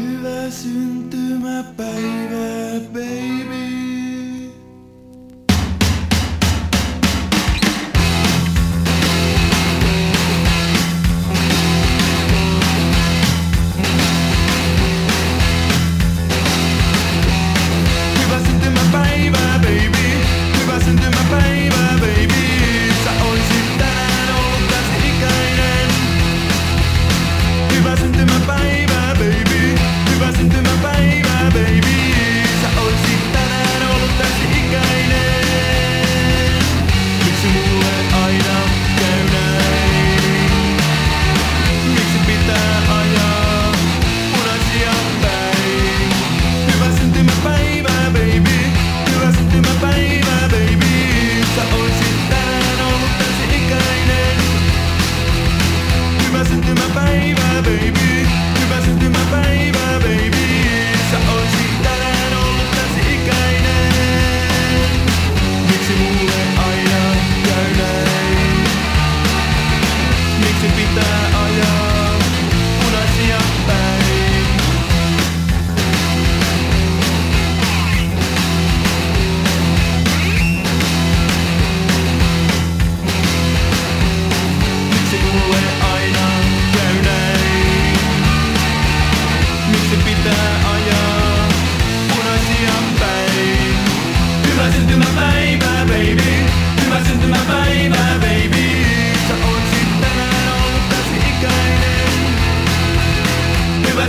Hyvä syntymäpäivä, baby.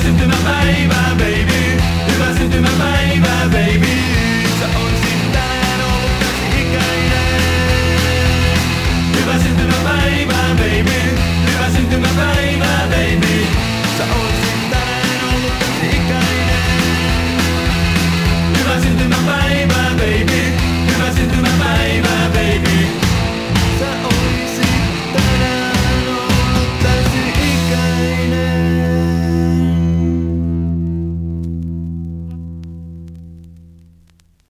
Übersetzt to my baby, baby. Übersetzt in my baby.